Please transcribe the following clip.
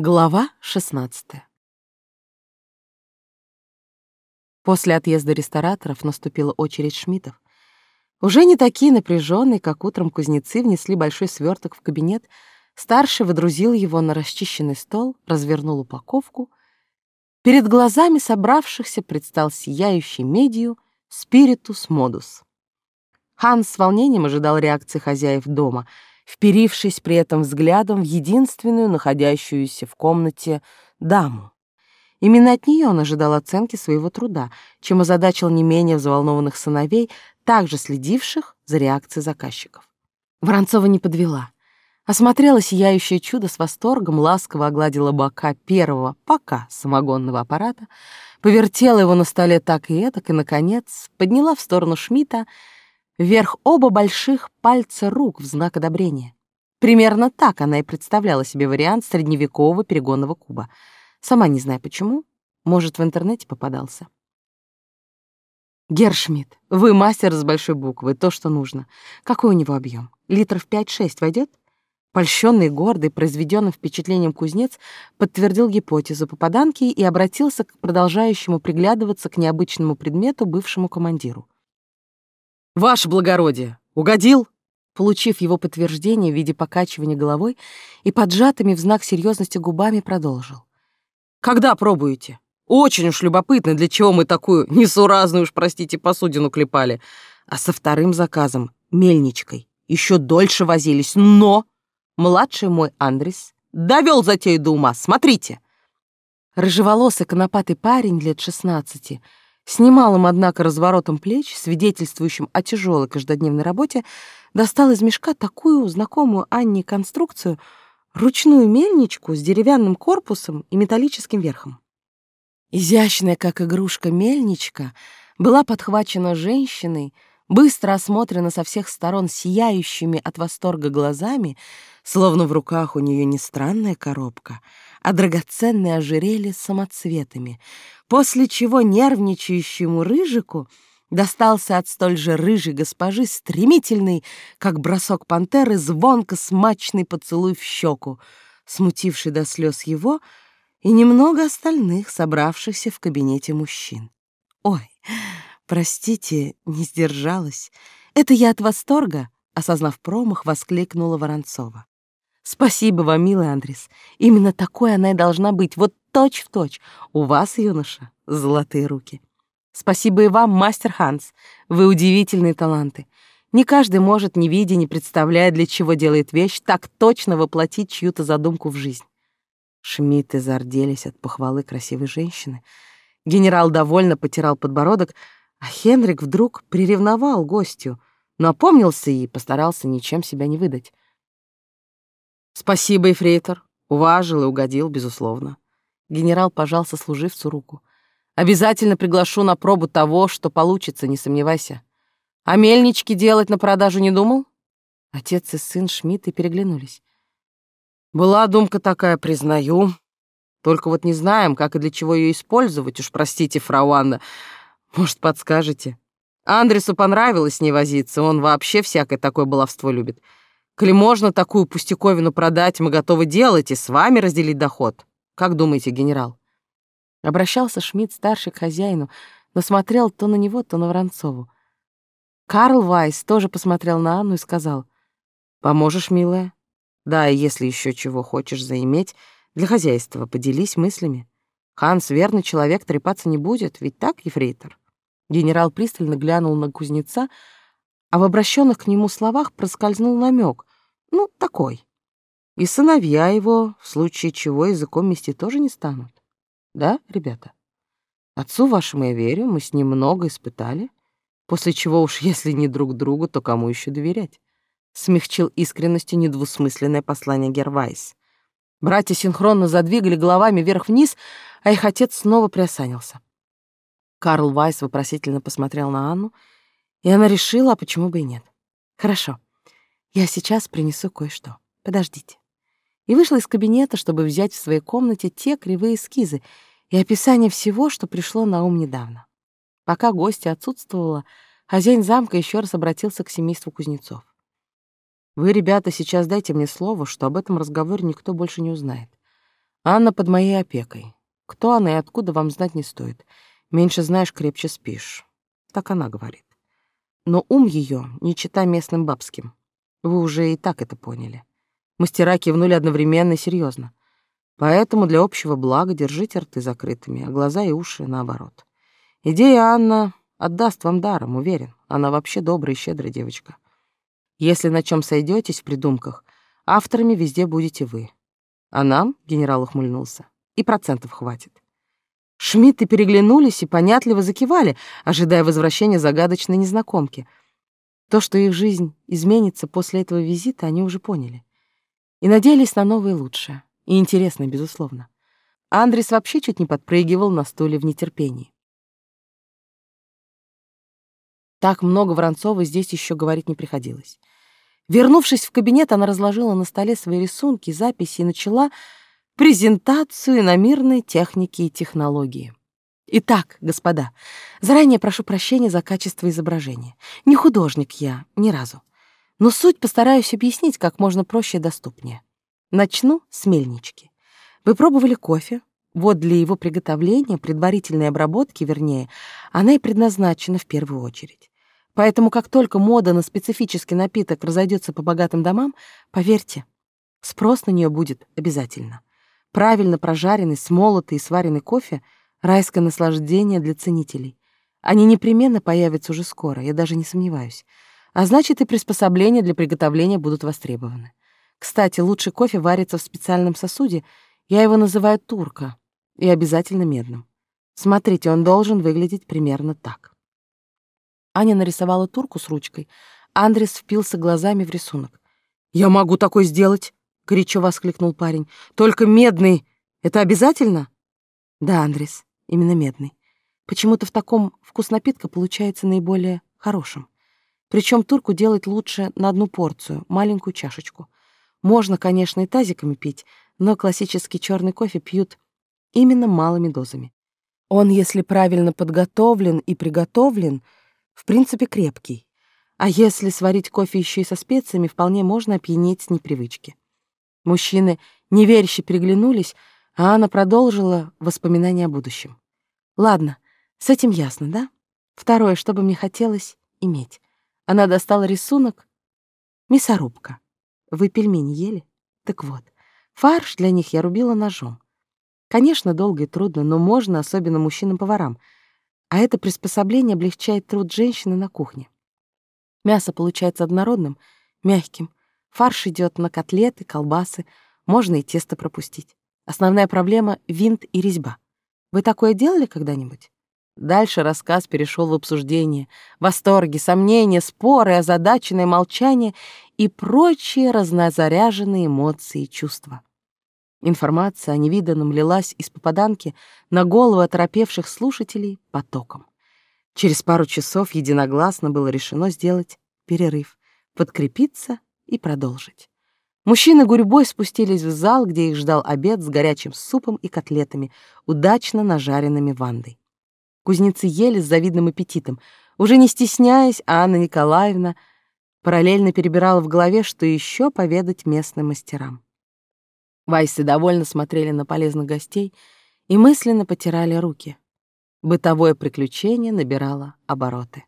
Глава 16 После отъезда рестораторов наступила очередь Шмидтов. Уже не такие напряженные, как утром кузнецы внесли большой сверток в кабинет, старший выдрузил его на расчищенный стол, развернул упаковку. Перед глазами собравшихся предстал сияющий медию спиритус модус. Ханс с волнением ожидал реакции хозяев дома — вперившись при этом взглядом в единственную находящуюся в комнате даму. Именно от нее он ожидал оценки своего труда, чем озадачил не менее взволнованных сыновей, также следивших за реакцией заказчиков. Воронцова не подвела. Осмотрела сияющее чудо с восторгом, ласково огладила бока первого пока самогонного аппарата, повертела его на столе так и этак и, наконец, подняла в сторону Шмидта вверх оба больших пальца рук в знак одобрения. Примерно так она и представляла себе вариант средневекового перегонного куба. Сама не знаю почему, может, в интернете попадался. Гершмидт, вы мастер с большой буквы, то, что нужно. Какой у него объем? Литров 5-6 войдет? Польщенный, гордый, произведенным впечатлением кузнец подтвердил гипотезу попаданки и обратился к продолжающему приглядываться к необычному предмету бывшему командиру. «Ваше благородие! Угодил?» Получив его подтверждение в виде покачивания головой и поджатыми в знак серьезности губами продолжил. «Когда пробуете? Очень уж любопытно, для чего мы такую несуразную уж, простите, посудину клепали. А со вторым заказом, мельничкой, еще дольше возились, но...» Младший мой Андрес довел затею до ума, смотрите!» Рыжеволосый конопатый парень лет шестнадцати — с немалым, однако, разворотом плеч, свидетельствующим о тяжелой каждодневной работе, достал из мешка такую знакомую Анне конструкцию — ручную мельничку с деревянным корпусом и металлическим верхом. Изящная, как игрушка, мельничка была подхвачена женщиной, быстро осмотрена со всех сторон сияющими от восторга глазами, словно в руках у нее не странная коробка — а драгоценные ожерелье с самоцветами, после чего нервничающему рыжику достался от столь же рыжей госпожи стремительный, как бросок пантеры, звонко смачный поцелуй в щеку, смутивший до слез его и немного остальных, собравшихся в кабинете мужчин. «Ой, простите, не сдержалась. Это я от восторга», — осознав промах, воскликнула Воронцова. Спасибо вам, милый Андрес. Именно такой она и должна быть, вот точь в точь. У вас, юноша, золотые руки. Спасибо и вам, мастер Ханс. Вы удивительные таланты. Не каждый может, не видя, не представляя, для чего делает вещь, так точно воплотить чью-то задумку в жизнь. Шмидты зарделись от похвалы красивой женщины. Генерал довольно потирал подбородок, а Хенрик вдруг приревновал гостю, но опомнился и постарался ничем себя не выдать. Спасибо, Эфрейтор. Уважил и угодил, безусловно. Генерал пожал сослуживцу руку. Обязательно приглашу на пробу того, что получится, не сомневайся. А мельнички делать на продажу не думал? Отец и сын Шмидты переглянулись. Была думка такая, признаю. Только вот не знаем, как и для чего ее использовать, уж простите, фрау Анна. Может, подскажете? Андресу понравилось с ней возиться, он вообще всякое такое баловство любит. Коли можно такую пустяковину продать, мы готовы делать и с вами разделить доход. Как думаете, генерал?» Обращался Шмидт старший к хозяину, но смотрел то на него, то на Воронцову. Карл Вайс тоже посмотрел на Анну и сказал, «Поможешь, милая? Да, и если еще чего хочешь заиметь, для хозяйства поделись мыслями. Ханс верный человек, трепаться не будет, ведь так, ефрейтор?» Генерал пристально глянул на кузнеца, а в обращенных к нему словах проскользнул намек, ну, такой. И сыновья его, в случае чего, языком мести тоже не станут. Да, ребята? Отцу вашему я верю, мы с ним много испытали. После чего уж, если не друг другу, то кому еще доверять? Смягчил искренностью недвусмысленное послание Гервайс. Братья синхронно задвигали головами вверх-вниз, а их отец снова приосанился. Карл Вайс вопросительно посмотрел на Анну, и она решила, а почему бы и нет. «Хорошо. Я сейчас принесу кое-что. Подождите. И вышла из кабинета, чтобы взять в своей комнате те кривые эскизы и описание всего, что пришло на ум недавно. Пока гостья отсутствовала, хозяин замка еще раз обратился к семейству кузнецов. «Вы, ребята, сейчас дайте мне слово, что об этом разговоре никто больше не узнает. Анна под моей опекой. Кто она и откуда, вам знать не стоит. Меньше знаешь, крепче спишь. Так она говорит. Но ум ее не чита местным бабским. Вы уже и так это поняли. Мастера кивнули одновременно и серьезно. Поэтому для общего блага держите рты закрытыми, а глаза и уши наоборот. Идея Анна отдаст вам даром, уверен. Она вообще добрая и щедрая девочка. Если на чем сойдетесь в придумках, авторами везде будете вы. А нам, — генерал ухмыльнулся, — и процентов хватит. Шмидты переглянулись и понятливо закивали, ожидая возвращения загадочной незнакомки. То, что их жизнь изменится после этого визита, они уже поняли. И надеялись на новое лучшее. И интересное, безусловно. Андрес вообще чуть не подпрыгивал на стуле в нетерпении. Так много Воронцова здесь еще говорить не приходилось. Вернувшись в кабинет, она разложила на столе свои рисунки, записи и начала презентацию иномирной техники и технологии. Итак, господа, заранее прошу прощения за качество изображения. Не художник я, ни разу. Но суть постараюсь объяснить как можно проще и доступнее. Начну с мельнички. Вы пробовали кофе? Вот для его приготовления, предварительной обработки, вернее, она и предназначена в первую очередь. Поэтому как только мода на специфический напиток разойдется по богатым домам, поверьте, спрос на нее будет обязательно. Правильно прожаренный, смолотый и сваренный кофе — райское наслаждение для ценителей. Они непременно появятся уже скоро, я даже не сомневаюсь. А значит, и приспособления для приготовления будут востребованы. Кстати, лучший кофе варится в специальном сосуде, я его называю турка, и обязательно медным. Смотрите, он должен выглядеть примерно так. Аня нарисовала турку с ручкой. Андрес впился глазами в рисунок. «Я могу такой сделать!» — горячо воскликнул парень. «Только медный! Это обязательно?» «Да, Андрес, именно медный. Почему-то в таком вкус напитка получается наиболее хорошим. Причем турку делать лучше на одну порцию, маленькую чашечку. Можно, конечно, и тазиками пить, но классический черный кофе пьют именно малыми дозами. Он, если правильно подготовлен и приготовлен — в принципе, крепкий. А если сварить кофе еще и со специями, вполне можно опьянеть с непривычки. Мужчины неверяще переглянулись, а Анна продолжила воспоминания о будущем. Ладно, с этим ясно, да? Второе, что бы мне хотелось иметь. Она достала рисунок. Мясорубка. Вы пельмени ели? Так вот, фарш для них я рубила ножом. Конечно, долго и трудно, но можно, особенно мужчинам-поварам — а это приспособление облегчает труд женщины на кухне. Мясо получается однородным, мягким. Фарш идет на котлеты, колбасы, можно и тесто пропустить. Основная проблема — винт и резьба. Вы такое делали когда-нибудь? Дальше рассказ перешел в обсуждение, восторги, сомнения, споры, озадаченное молчание и прочие разнозаряженные эмоции и чувства. Информация о невиданном лилась из попаданки на головы оторопевших слушателей потоком. Через пару часов единогласно было решено сделать перерыв, подкрепиться и продолжить. Мужчины гурьбой спустились в зал, где их ждал обед с горячим супом и котлетами, удачно нажаренными вандой. Кузнецы ели с завидным аппетитом. Уже не стесняясь, Анна Николаевна параллельно перебирала в голове, что еще поведать местным мастерам. Вайсы довольно смотрели на полезных гостей и мысленно потирали руки. Бытовое приключение набирало обороты.